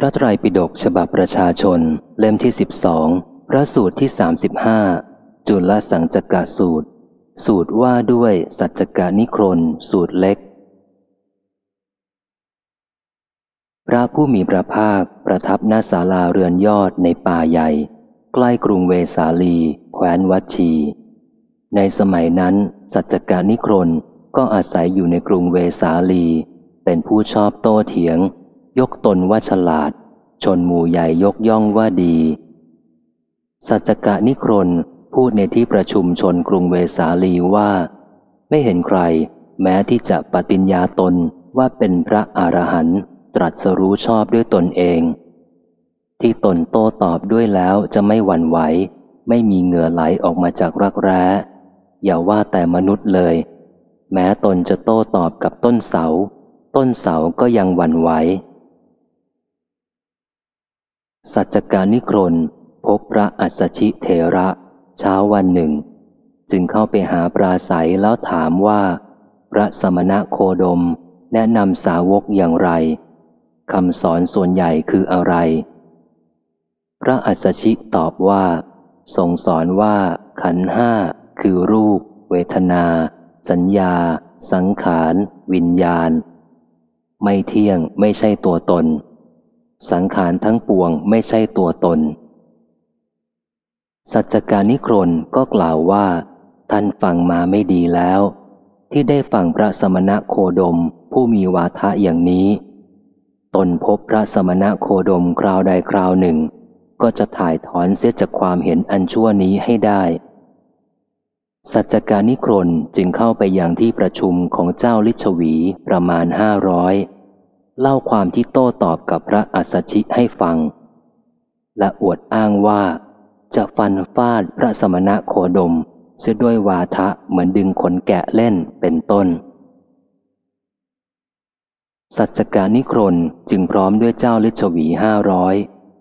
พระไตรปิฎกฉบับประชาชน เล่มที่สิบสองพระสูตรที่สามสิบห้าจุลสังจกะสูตร สูตรว่าด้วยสัจจกานิครนสูตรเล็ก พระผู้มีพระภาคประทับณศาลาเรือนยอดในป่าใหญ่ ใกล้กรุงเวสาลี แคว้นวัชี ในสมัยนั้น สัจจกานิครนก็อาศัยอยู่ในกรุงเวสาลี เป็นผู้ชอบโต้เถียง ยกตนว่าฉลาด ชนหมู่ใหญ่ยกย่องว่าดี สัจกะนิครนพูดในที่ประชุมชนกรุงเวสาลีว่า ไม่เห็นใคร แม้ที่จะปฏิญญาตนว่าเป็นพระอรหันต์ตรัสรู้ชอบด้วยตนเอง ที่ตนโต้ตอบด้วยแล้วจะไม่หวั่นไหว ไม่มีเหงื่อไหลออกมาจากรักแร้ อย่าว่าแต่มนุษย์เลย แม้ตนจะโต้ตอบกับต้นเสา ต้นเสาก็ยังหวั่นไหว สัจการนิครนพบพระอัสชิเถระ เช้าวันหนึ่ง จึงเข้าไปหาปราศัยแล้วถามว่า พระสมณะโคดมแนะนำสาวกอย่างไรคำสอนส่วนใหญ่คืออะไร พระอัสชิตอบว่าทรงสอนว่าขันห้าคือรูป เวทนา สัญญา สังขาร วิญญาณ ไม่เที่ยงไม่ใช่ตัวตน สังขารทั้งปวงไม่ใช่ตัวตน สัจการนิครนก็กล่าวว่า ท่านฟังมาไม่ดีแล้ว ที่ได้ฟังพระสมณะโคดมผู้มีวาทะอย่างนี้ ตนพบพระสมณะโคดมคราวใดคราวหนึ่ง ก็จะถ่ายถอนเสียจากความเห็นอันชั่วนี้ให้ได้ สัจการนิครนจึงเข้าไปอย่างที่ประชุมของเจ้าลิชวีประมาณห้าร้อย เล่าความที่โต้ตอบกับพระอัสสชิให้ฟัง และอวดอ้างว่า จะฟันฟาดพระสมณะโคดมเสียด้วยวาทะเหมือนดึงขนแกะเล่นเป็นต้น สัจจการนิครนจึงพร้อมด้วยเจ้าลิชวีห้าร้อย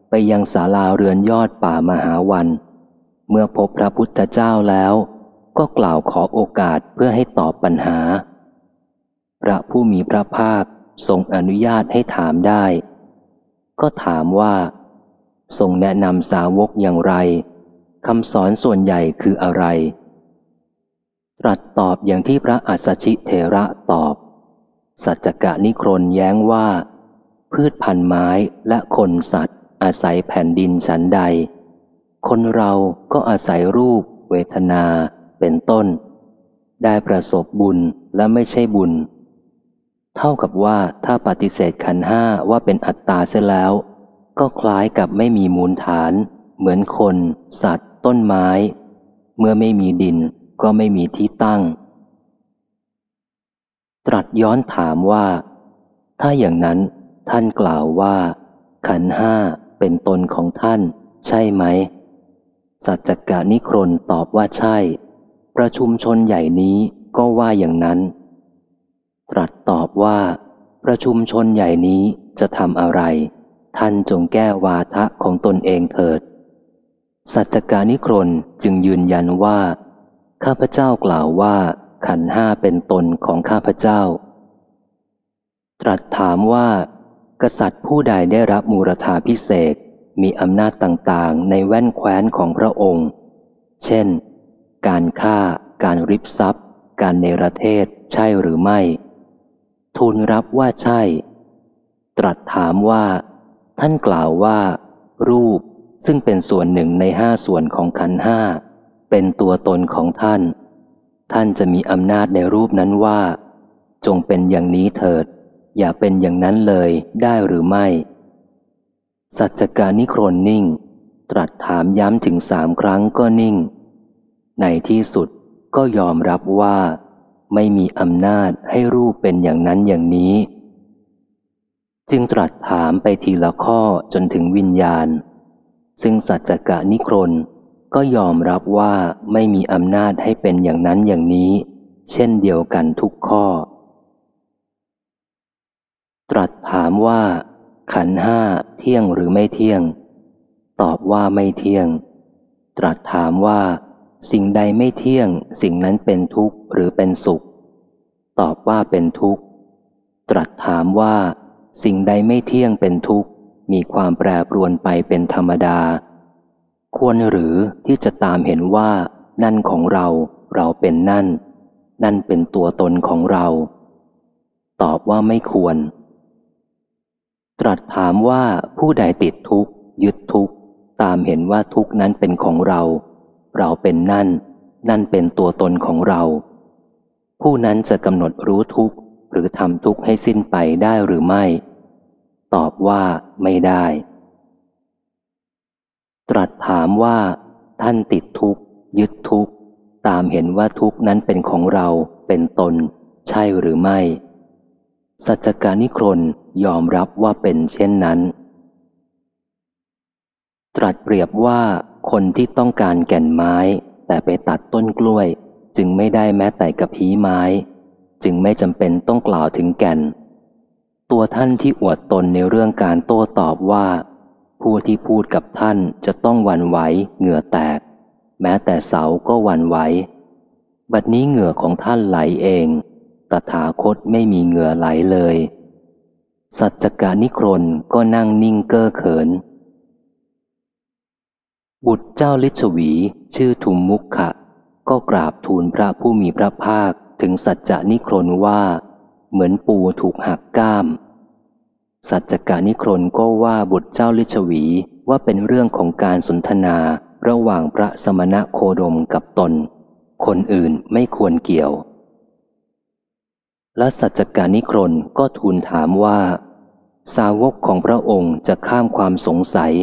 ไปยังศาลาเรือนยอดป่ามหาวัน เมื่อพบพระพุทธเจ้าแล้ว ก็กล่าวขอโอกาสเพื่อให้ตอบปัญหา พระผู้มีพระภาค ทรงอนุญาตให้ถามได้ ก็ถามว่า ทรงแนะนำสาวกอย่างไรคำสอนส่วนใหญ่คืออะไร ตรัสตอบอย่างที่พระอัสสชิเทระตอบ สัจจกะนิครนแย้งว่า พืชพันไม้และคนสัตว์ อาศัยแผ่นดินฉันใด คนเราก็อาศัยรูป เวทนา เป็นต้น ได้ประสบบุญและไม่ใช่บุญ เท่ากับว่าถ้าปฏิเสธขันห้าว่าเป็นอัตตาเสียแล้ว ก็คล้ายกับไม่มีมูลฐาน เหมือนคน สัตว์ ต้นไม้ เมื่อไม่มีดินก็ไม่มีที่ตั้ง ตรัสย้อนถามว่า ถ้าอย่างนั้นท่านกล่าวว่า ขันห้าเป็นตนของท่าน ใช่ไหม สัจจกานิครนตอบว่าใช่ ประชุมชนใหญ่นี้ก็ว่าอย่างนั้น ตรัสตอบว่า ประชุมชนใหญ่นี้จะทำอะไร ท่านจงแก้วาทะของตนเองเถิด สัจการนิครนจึงยืนยันว่า ข้าพเจ้ากล่าวว่า ขันห้าเป็นตนของข้าพเจ้า ตรัสถามว่า กษัตริย์ผู้ใดได้รับมูรธาพิเศษมีอำนาจต่างๆ ในแว่นแคว้นของพระองค์ เช่น การฆ่า การริบทรัพย์ การเนรเทศ ใช่หรือไม่ ทูลรับว่าใช่ ตรัสถามว่า ท่านกล่าวว่า รูปซึ่งเป็นส่วนหนึ่งในห้าส่วนของขันห้า เป็นตัวตนของท่าน ท่านจะมีอำนาจในรูปนั้นว่า จงเป็นอย่างนี้เถิด อย่าเป็นอย่างนั้นเลยได้หรือไม่ สัจจการนิครนนิ่ง ตรัสถามย้ำถึงสามครั้งก็นิ่ง ในที่สุดก็ยอมรับว่า ไม่มีอำนาจให้รูปเป็นอย่างนั้นอย่างนี้ จึงตรัสถามไปทีละข้อจนถึงวิญญาณ ซึ่งสัจจกะนิครนก็ยอมรับว่าไม่มีอำนาจให้เป็นอย่างนั้นอย่างนี้ เช่นเดียวกันทุกข้อ ตรัสถามว่า ขันห้าเที่ยงหรือไม่เที่ยง ตอบว่าไม่เที่ยง ตรัสถามว่า สิ่งใดไม่เที่ยง สิ่งนั้นเป็นทุกข์หรือเป็นสุข ตอบว่าเป็นทุกข์ ตรัสถามว่า สิ่งใดไม่เที่ยงเป็นทุกข์ มีความแปรปรวนไปเป็นธรรมดา ควรหรือที่จะตามเห็นว่า นั่นของเรา เราเป็นนั่น นั่นเป็นตัวตนของเรา ตอบว่าไม่ควร ตรัสถามว่าผู้ใดติดทุกข์ ยึดทุกข์ ตามเห็นว่าทุกข์นั้นเป็นของเรา เราเป็นนั่น นั่นเป็นตัวตนของเรา ผู้นั้นจะกำหนดรู้ทุกข์หรือทำทุกข์ให้สิ้นไปได้หรือไม่ ตอบว่าไม่ได้ ตรัสถามว่า ท่านติดทุกข์ ยึดทุกข์ ตามเห็นว่าทุกข์นั้นเป็นของเรา เป็นตน ใช่หรือไม่ สัจจการนิครนยอมรับว่าเป็นเช่นนั้น ตรัสเปรียบว่าคนที่ต้องการแก่นไม้ แต่ไปตัดต้นกล้วย จึงไม่ได้แม้แต่กระพี้ไม้ จึงไม่จำเป็นต้องกล่าวถึงแก่น ตัวท่านที่อวดตนในเรื่องการโต้ตอบว่า ผู้ที่พูดกับท่านจะต้องวันไหวเหงื่อแตก แม้แต่เสาก็วันไหวบัดนี้เหงื่อของท่านไหลเอง ตถาคตไม่มีเหงื่อไหลเลย สัจจการนิครนก็นั่งนิ่งเก้อเขิน บุตรเจ้าลิชวี ชื่อทุมมุขะ ก็กราบทูลพระผู้มีพระภาคถึงสัจจานิครนว่า เหมือนปูถูกหักก้าม สัจจกานิครนก็ว่าบุตรเจ้าลิชวีว่าเป็นเรื่องของการสนทนาระหว่างพระสมณะโคดมกับตน คนอื่นไม่ควรเกี่ยว และสัจจกานิครนก็ทูลถามว่า สาวกของพระองค์จะข้ามความสงสัย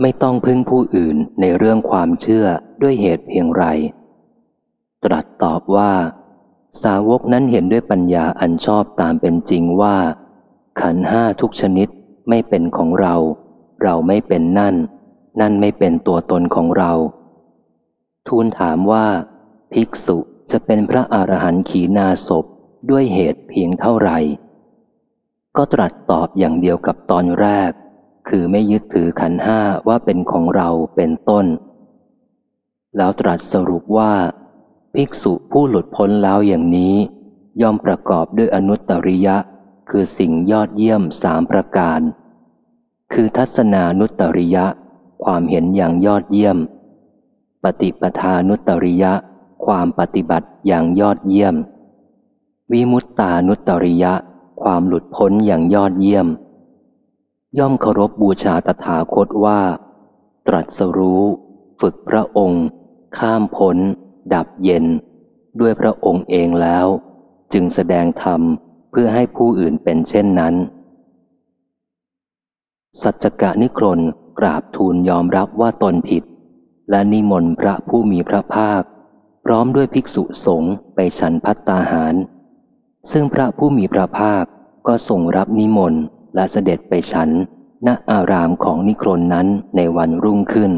ไม่ต้องพึ่งผู้อื่นในเรื่องความเชื่อด้วยเหตุเพียงไร ตรัสตอบว่า สาวกนั้นเห็นด้วยปัญญาอันชอบตามเป็นจริงว่า ขันห้าทุกชนิดไม่เป็นของเรา เราไม่เป็นนั่น นั่นไม่เป็นตัวตนของเรา ทูลถามว่า ภิกษุจะเป็นพระอรหันต์ขีนาศพด้วยเหตุเพียงเท่าไหร่ ก็ตรัสตอบอย่างเดียวกับตอนแรก คือไม่ยึดถือขันห้าว่าเป็นของเราเป็นต้น แล้วตรัสสรุปว่า ภิกษุผู้หลุดพ้นแล้วอย่างนี้ ย่อมประกอบด้วยอนุตตริยะ คือสิ่งยอดเยี่ยมสามประการ คือทัศนานุตตริยะ ความเห็นอย่างยอดเยี่ยม ปฏิปทานุตตริยะ ความปฏิบัติอย่างยอดเยี่ยม วิมุตตานุตตริยะ ความหลุดพ้นอย่างยอดเยี่ยม ย่อมเคารพบูชาตถาคตว่า ตรัสรู้ ฝึกพระองค์ ข้ามพ้น ดับเย็น ด้วยพระองค์เองแล้ว จึงแสดงธรรมเพื่อให้ผู้อื่นเป็นเช่นนั้น สัจจกะนิครนกราบทูลยอมรับว่าตนผิด และนิมนต์พระผู้มีพระภาค พร้อมด้วยภิกษุสงฆ์ไปฉันพัตตาหาร ซึ่งพระผู้มีพระภาคก็ทรงรับนิมนต์ และเสด็จไปฉัน ณอารามของนิครนนั้นในวันรุ่งขึ้น